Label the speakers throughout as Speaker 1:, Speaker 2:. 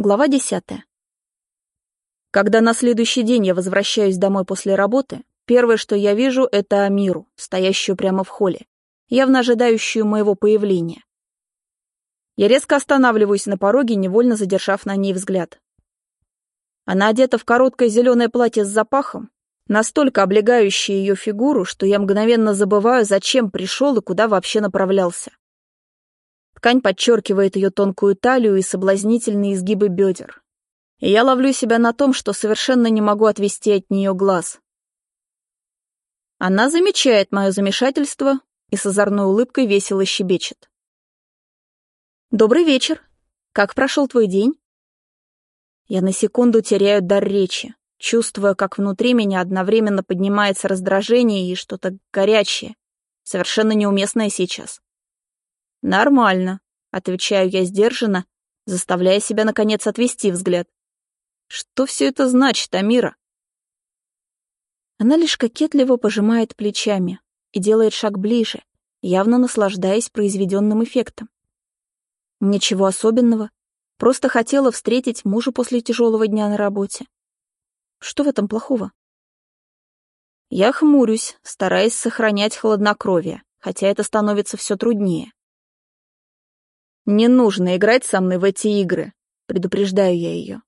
Speaker 1: Глава десятая. Когда на следующий день я возвращаюсь домой после работы, первое, что я вижу, это Амиру, стоящую прямо в холле, явно ожидающую моего появления. Я резко останавливаюсь на пороге, невольно задержав на ней взгляд. Она одета в короткое зеленое платье с запахом, настолько облегающее ее фигуру, что я мгновенно забываю, зачем пришел и куда вообще направлялся. Ткань подчеркивает ее тонкую талию и соблазнительные изгибы бедер. И я ловлю себя на том, что совершенно не могу отвести от нее глаз. Она замечает мое замешательство и с озорной улыбкой весело щебечет. «Добрый вечер. Как прошел твой день?» Я на секунду теряю дар речи, чувствуя, как внутри меня одновременно поднимается раздражение и что-то горячее, совершенно неуместное сейчас. «Нормально», — отвечаю я сдержанно, заставляя себя, наконец, отвести взгляд. «Что все это значит, Амира?» Она лишь кокетливо пожимает плечами и делает шаг ближе, явно наслаждаясь произведенным эффектом. Ничего особенного, просто хотела встретить мужа после тяжелого дня на работе. Что в этом плохого? Я хмурюсь, стараясь сохранять хладнокровие, хотя это становится все труднее. «Не нужно играть со мной в эти игры», — предупреждаю я ее.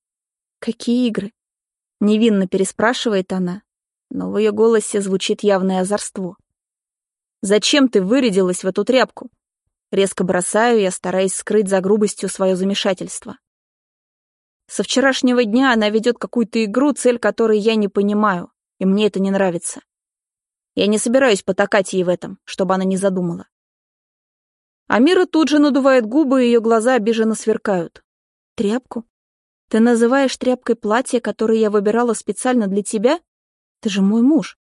Speaker 1: «Какие игры?» — невинно переспрашивает она, но в ее голосе звучит явное озорство. «Зачем ты вырядилась в эту тряпку?» Резко бросаю я, стараясь скрыть за грубостью свое замешательство. Со вчерашнего дня она ведет какую-то игру, цель которой я не понимаю, и мне это не нравится. Я не собираюсь потакать ей в этом, чтобы она не задумала. Амира тут же надувает губы, и ее глаза обиженно сверкают. «Тряпку? Ты называешь тряпкой платье, которое я выбирала специально для тебя? Ты же мой муж.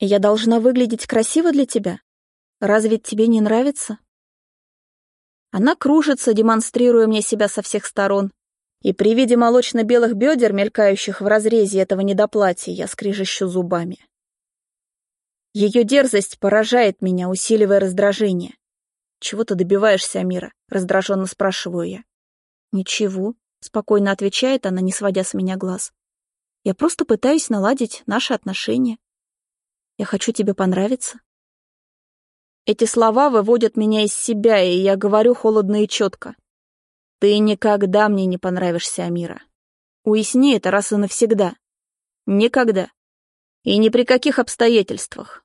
Speaker 1: Я должна выглядеть красиво для тебя? Разве тебе не нравится?» Она кружится, демонстрируя мне себя со всех сторон, и при виде молочно-белых бедер, мелькающих в разрезе этого недоплатья, я скрижещу зубами. Ее дерзость поражает меня, усиливая раздражение. «Чего ты добиваешься, Амира?» — раздраженно спрашиваю я. «Ничего», — спокойно отвечает она, не сводя с меня глаз. «Я просто пытаюсь наладить наши отношения. Я хочу тебе понравиться». Эти слова выводят меня из себя, и я говорю холодно и четко. «Ты никогда мне не понравишься, Амира. Уясни это раз и навсегда. Никогда. И ни при каких обстоятельствах.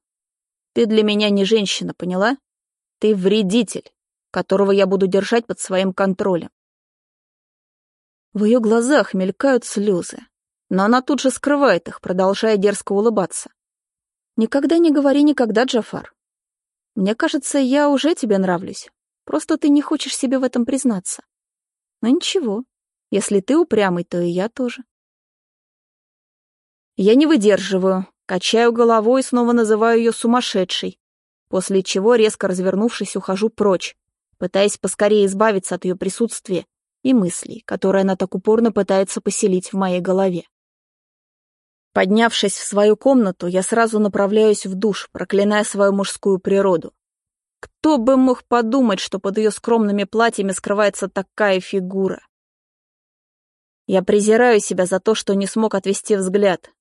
Speaker 1: Ты для меня не женщина, поняла?» Ты вредитель, которого я буду держать под своим контролем. В ее глазах мелькают слезы, но она тут же скрывает их, продолжая дерзко улыбаться. «Никогда не говори никогда, Джафар. Мне кажется, я уже тебе нравлюсь. Просто ты не хочешь себе в этом признаться. Но ничего, если ты упрямый, то и я тоже». Я не выдерживаю, качаю головой и снова называю ее сумасшедшей, после чего, резко развернувшись, ухожу прочь, пытаясь поскорее избавиться от ее присутствия и мыслей, которые она так упорно пытается поселить в моей голове. Поднявшись в свою комнату, я сразу направляюсь в душ, проклиная свою мужскую природу. Кто бы мог подумать, что под ее скромными платьями скрывается такая фигура? Я презираю себя за то, что не смог отвести взгляд,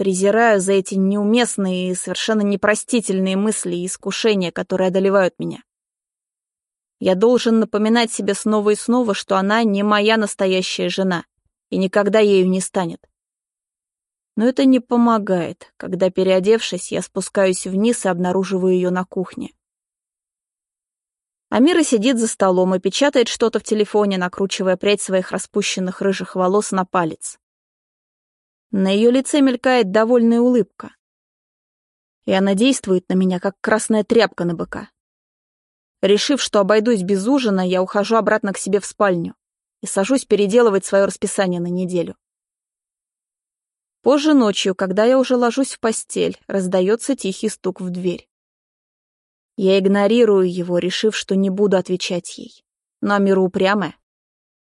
Speaker 1: Презираю за эти неуместные и совершенно непростительные мысли и искушения, которые одолевают меня. Я должен напоминать себе снова и снова, что она не моя настоящая жена и никогда ею не станет. Но это не помогает, когда, переодевшись, я спускаюсь вниз и обнаруживаю ее на кухне. Амира сидит за столом и печатает что-то в телефоне, накручивая прядь своих распущенных рыжих волос на палец. На ее лице мелькает довольная улыбка. И она действует на меня, как красная тряпка на быка. Решив, что обойдусь без ужина, я ухожу обратно к себе в спальню и сажусь переделывать свое расписание на неделю. Позже ночью, когда я уже ложусь в постель, раздается тихий стук в дверь. Я игнорирую его, решив, что не буду отвечать ей. Но Амира упрямая.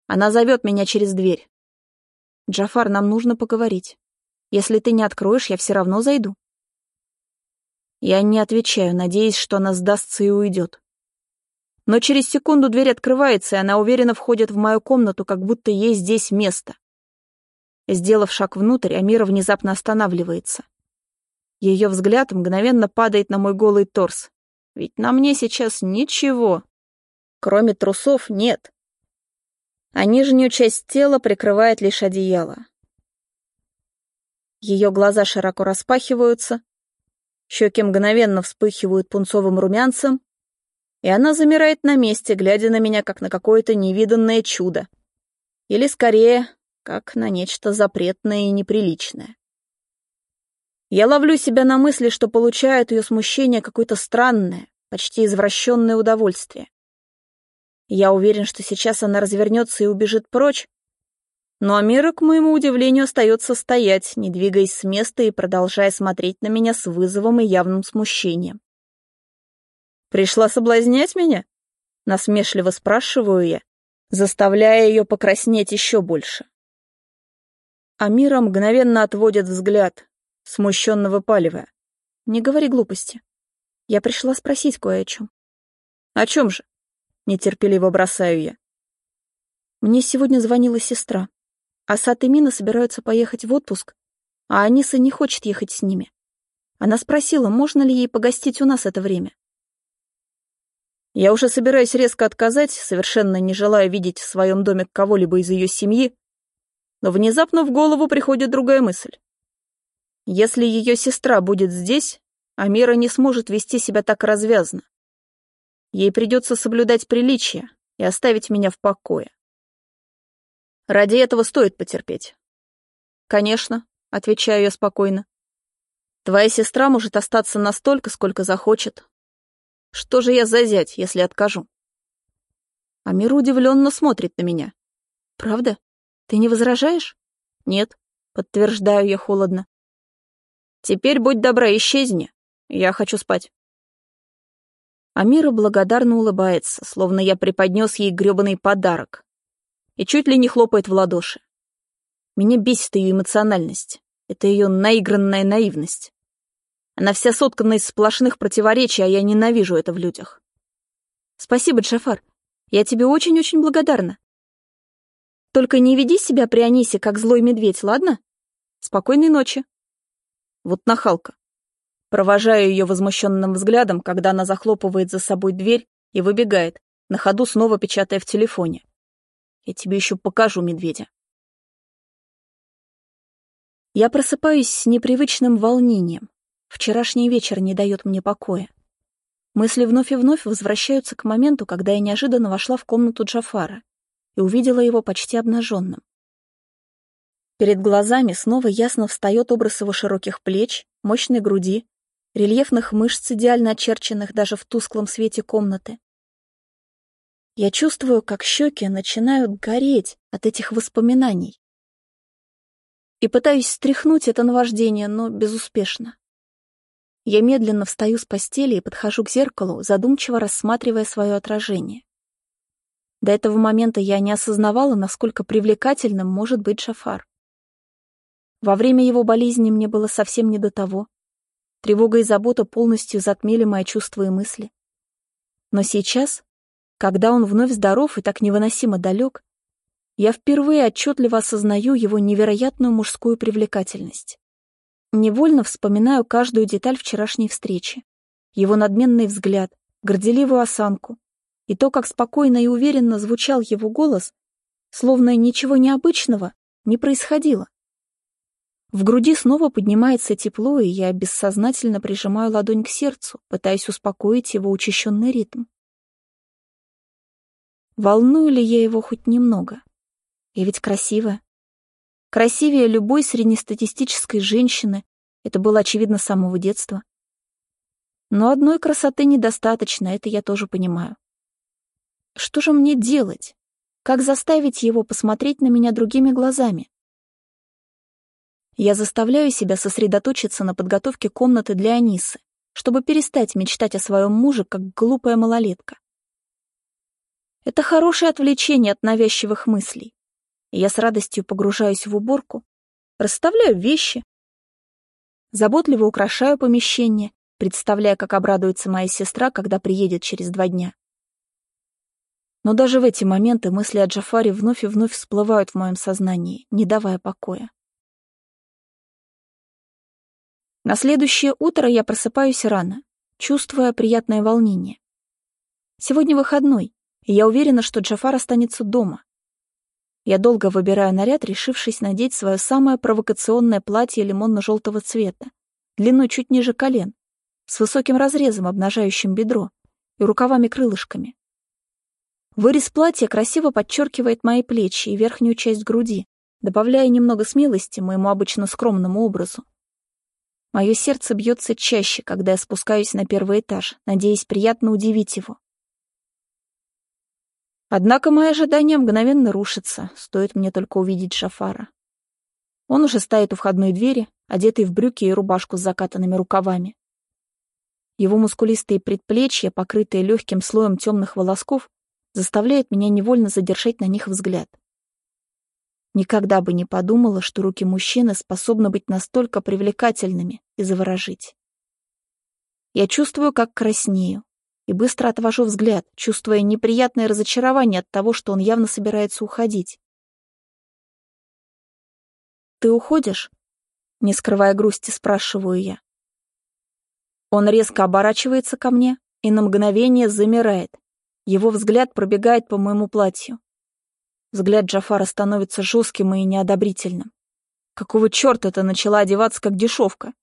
Speaker 1: Она зовет меня через дверь. «Джафар, нам нужно поговорить. Если ты не откроешь, я все равно зайду». Я не отвечаю, надеясь, что она сдастся и уйдет. Но через секунду дверь открывается, и она уверенно входит в мою комнату, как будто ей здесь место. Сделав шаг внутрь, Амира внезапно останавливается. Ее взгляд мгновенно падает на мой голый торс. Ведь на мне сейчас ничего. Кроме трусов нет. А нижнюю часть тела прикрывает лишь одеяло. Ее глаза широко распахиваются, щеки мгновенно вспыхивают пунцовым румянцем, и она замирает на месте, глядя на меня, как на какое-то невиданное чудо. Или, скорее, как на нечто запретное и неприличное. Я ловлю себя на мысли, что получаю от ее смущения какое-то странное, почти извращенное удовольствие. Я уверен, что сейчас она развернется и убежит прочь, но Амира, к моему удивлению, остается стоять, не двигаясь с места и продолжая смотреть на меня с вызовом и явным смущением. «Пришла соблазнять меня?» — насмешливо спрашиваю я, заставляя ее покраснеть еще больше. Амира мгновенно отводит взгляд, смущенно выпаливая. «Не говори глупости. Я пришла спросить кое о чем». «О чем же?» — нетерпеливо бросаю я. Мне сегодня звонила сестра. Асад и Мина собираются поехать в отпуск, а Аниса не хочет ехать с ними. Она спросила, можно ли ей погостить у нас это время. Я уже собираюсь резко отказать, совершенно не желая видеть в своем доме кого-либо из ее семьи, но внезапно в голову приходит другая мысль. Если ее сестра будет здесь, Амира не сможет вести себя так развязно. Ей придется соблюдать приличия и оставить меня в покое. Ради этого стоит потерпеть. Конечно, отвечаю я спокойно. Твоя сестра может остаться настолько, сколько захочет. Что же я за зять, если откажу? Амира удивленно смотрит на меня. Правда? Ты не возражаешь? Нет, подтверждаю я холодно. Теперь будь добра, исчезни. Я хочу спать. Амира благодарно улыбается, словно я преподнес ей грёбаный подарок. И чуть ли не хлопает в ладоши. Меня бесит ее эмоциональность. Это ее наигранная наивность. Она вся соткана из сплошных противоречий, а я ненавижу это в людях. Спасибо, Джафар. Я тебе очень-очень благодарна. Только не веди себя при Анисе, как злой медведь, ладно? Спокойной ночи. Вот нахалка. Провожаю ее возмущенным взглядом, когда она захлопывает за собой дверь и выбегает, на ходу снова печатая в телефоне. Я тебе еще покажу медведя. Я просыпаюсь с непривычным волнением. Вчерашний вечер не дает мне покоя. Мысли вновь и вновь возвращаются к моменту, когда я неожиданно вошла в комнату Джафара и увидела его почти обнаженным. Перед глазами снова ясно встает образ его широких плеч, мощной груди, рельефных мышц, идеально очерченных даже в тусклом свете комнаты. Я чувствую, как щеки начинают гореть от этих воспоминаний. И пытаюсь стряхнуть это наваждение, но безуспешно. Я медленно встаю с постели и подхожу к зеркалу, задумчиво рассматривая свое отражение. До этого момента я не осознавала, насколько привлекательным может быть Шафар. Во время его болезни мне было совсем не до того. Тревога и забота полностью затмили мои чувства и мысли. Но сейчас, когда он вновь здоров и так невыносимо далек, я впервые отчетливо осознаю его невероятную мужскую привлекательность. Невольно вспоминаю каждую деталь вчерашней встречи. Его надменный взгляд, горделивую осанку, и то, как спокойно и уверенно звучал его голос, словно ничего необычного не происходило. В груди снова поднимается тепло, и я бессознательно прижимаю ладонь к сердцу, пытаясь успокоить его учащенный ритм. Волную ли я его хоть немного? Я ведь красивая. Красивее любой среднестатистической женщины, это было очевидно с самого детства. Но одной красоты недостаточно, это я тоже понимаю. Что же мне делать? Как заставить его посмотреть на меня другими глазами? Я заставляю себя сосредоточиться на подготовке комнаты для Анисы, чтобы перестать мечтать о своем муже, как глупая малолетка. Это хорошее отвлечение от навязчивых мыслей. Я с радостью погружаюсь в уборку, расставляю вещи, заботливо украшаю помещение, представляя, как обрадуется моя сестра, когда приедет через два дня. Но даже в эти моменты мысли о Джафаре вновь и вновь всплывают в моем сознании, не давая покоя. На следующее утро я просыпаюсь рано, чувствуя приятное волнение. Сегодня выходной, и я уверена, что Джафар останется дома. Я долго выбираю наряд, решившись надеть свое самое провокационное платье лимонно-желтого цвета, длиной чуть ниже колен, с высоким разрезом, обнажающим бедро, и рукавами-крылышками. Вырез платья красиво подчеркивает мои плечи и верхнюю часть груди, добавляя немного смелости моему обычно скромному образу. Мое сердце бьется чаще, когда я спускаюсь на первый этаж, надеясь приятно удивить его. Однако мои ожидания мгновенно рушатся, стоит мне только увидеть Шафара. Он уже стоит у входной двери, одетый в брюки и рубашку с закатанными рукавами. Его мускулистые предплечья, покрытые легким слоем темных волосков, заставляет меня невольно задержать на них взгляд. Никогда бы не подумала, что руки мужчины способны быть настолько привлекательными и заворожить. Я чувствую, как краснею, и быстро отвожу взгляд, чувствуя неприятное разочарование от того, что он явно собирается уходить. «Ты уходишь?» — не скрывая грусти, спрашиваю я. Он резко оборачивается ко мне и на мгновение замирает, его взгляд пробегает по моему платью. Взгляд Джафара становится жестким и неодобрительным. Какого черта ты начала одеваться как дешевка?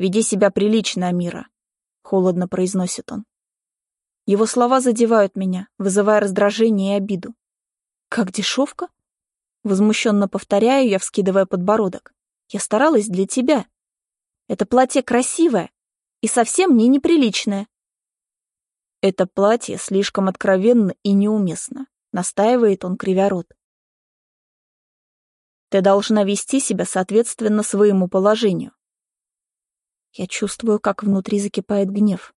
Speaker 1: Веди себя прилично, Амира, холодно произносит он. Его слова задевают меня, вызывая раздражение и обиду. Как дешевка? Возмущенно повторяю я, вскидывая подбородок. Я старалась для тебя. Это платье красивое и совсем мне неприличное. Это платье слишком откровенно и неуместно, настаивает он, кривя рот. Ты должна вести себя соответственно своему положению. Я чувствую, как внутри закипает гнев.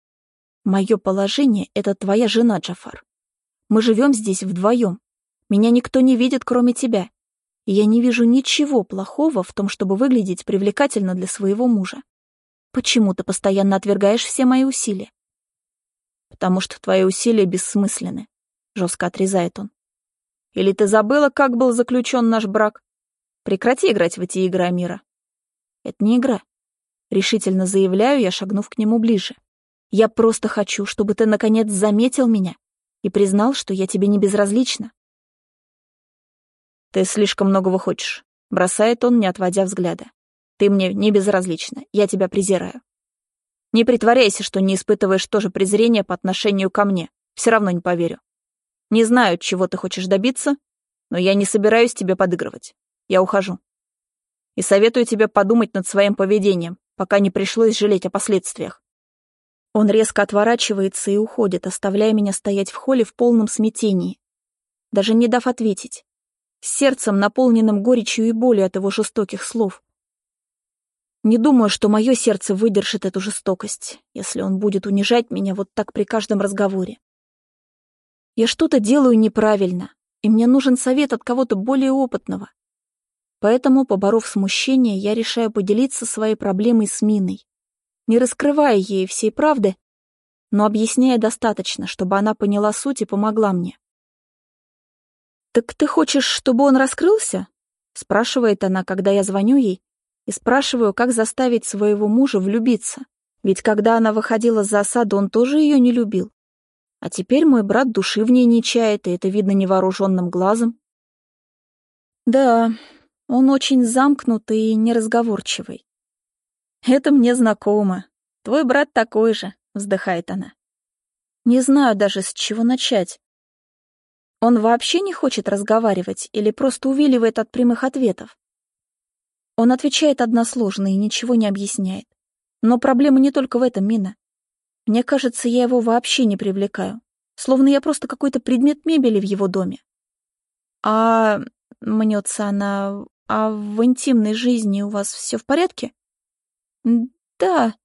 Speaker 1: Мое положение — это твоя жена, Джафар. Мы живем здесь вдвоем. Меня никто не видит, кроме тебя. И я не вижу ничего плохого в том, чтобы выглядеть привлекательно для своего мужа. Почему ты постоянно отвергаешь все мои усилия? потому что твои усилия бессмысленны», — жестко отрезает он. «Или ты забыла, как был заключен наш брак? Прекрати играть в эти игры, Амира». «Это не игра», — решительно заявляю я, шагнув к нему ближе. «Я просто хочу, чтобы ты, наконец, заметил меня и признал, что я тебе не безразлична». «Ты слишком многого хочешь», — бросает он, не отводя взгляда. «Ты мне не безразлична, я тебя презираю». Не притворяйся, что не испытываешь тоже презрения по отношению ко мне. Все равно не поверю. Не знаю, чего ты хочешь добиться, но я не собираюсь тебе подыгрывать. Я ухожу. И советую тебе подумать над своим поведением, пока не пришлось жалеть о последствиях. Он резко отворачивается и уходит, оставляя меня стоять в холле в полном смятении, даже не дав ответить, с сердцем, наполненным горечью и болью от его жестоких слов. Не думаю, что мое сердце выдержит эту жестокость, если он будет унижать меня вот так при каждом разговоре. Я что-то делаю неправильно, и мне нужен совет от кого-то более опытного. Поэтому, поборов смущение, я решаю поделиться своей проблемой с Миной, не раскрывая ей всей правды, но объясняя достаточно, чтобы она поняла суть и помогла мне. «Так ты хочешь, чтобы он раскрылся?» — спрашивает она, когда я звоню ей, и спрашиваю, как заставить своего мужа влюбиться. Ведь когда она выходила за осаду, он тоже ее не любил. А теперь мой брат души в ней не чает, и это видно невооруженным глазом. Да, он очень замкнутый и неразговорчивый. Это мне знакомо. Твой брат такой же, вздыхает она. Не знаю даже, с чего начать. Он вообще не хочет разговаривать или просто увиливает от прямых ответов? Он отвечает односложно и ничего не объясняет. Но проблема не только в этом, Мина. Мне кажется, я его вообще не привлекаю. Словно я просто какой-то предмет мебели в его доме. А мнется она... А в интимной жизни у вас все в порядке? Да.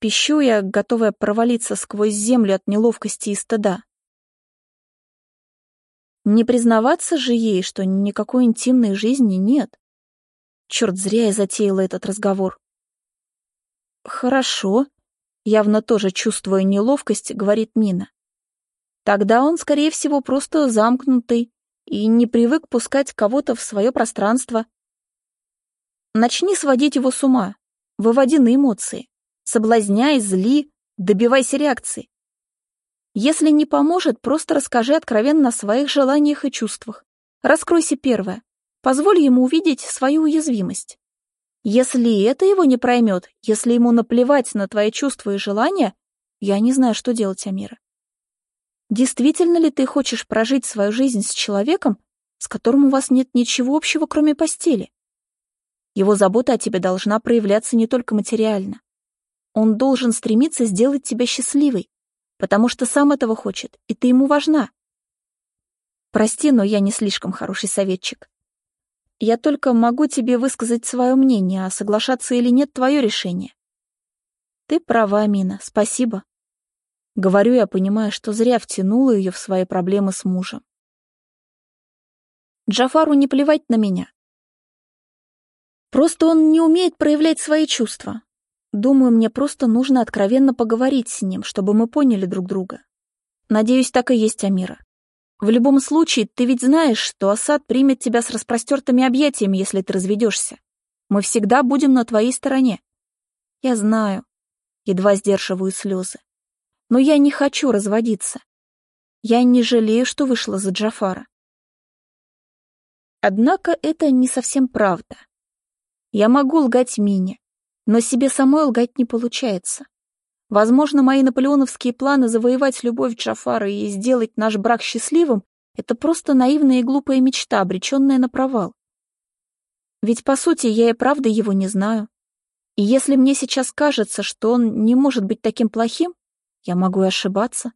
Speaker 1: Пищу я, готовая провалиться сквозь землю от неловкости и стыда. Не признаваться же ей, что никакой интимной жизни нет. Черт, зря я затеяла этот разговор. Хорошо. Явно тоже чувствуя неловкость, говорит Нина. Тогда он, скорее всего, просто замкнутый и не привык пускать кого-то в свое пространство. Начни сводить его с ума, выводи на эмоции, соблазняй, зли, добивайся реакции. Если не поможет, просто расскажи откровенно о своих желаниях и чувствах. Раскройся первое. Позволь ему увидеть свою уязвимость. Если это его не проймет, если ему наплевать на твои чувства и желания, я не знаю, что делать, Амира. Действительно ли ты хочешь прожить свою жизнь с человеком, с которым у вас нет ничего общего, кроме постели? Его забота о тебе должна проявляться не только материально. Он должен стремиться сделать тебя счастливой, потому что сам этого хочет, и ты ему важна. Прости, но я не слишком хороший советчик. Я только могу тебе высказать свое мнение, а соглашаться или нет — твое решение. Ты права, Мина, спасибо. Говорю я, понимая, что зря втянула ее в свои проблемы с мужем. Джафару не плевать на меня. Просто он не умеет проявлять свои чувства. Думаю, мне просто нужно откровенно поговорить с ним, чтобы мы поняли друг друга. Надеюсь, так и есть, Амира. В любом случае, ты ведь знаешь, что Асад примет тебя с распростертыми объятиями, если ты разведешься. Мы всегда будем на твоей стороне. Я знаю. Едва сдерживаю слезы. Но я не хочу разводиться. Я не жалею, что вышла за Джафара. Однако это не совсем правда. Я могу лгать Мине, но себе самой лгать не получается. Возможно, мои наполеоновские планы завоевать любовь Джафара и сделать наш брак счастливым — это просто наивная и глупая мечта, обреченная на провал. Ведь, по сути, я и правда его не знаю. И если мне сейчас кажется, что он не может быть таким плохим, я могу и ошибаться.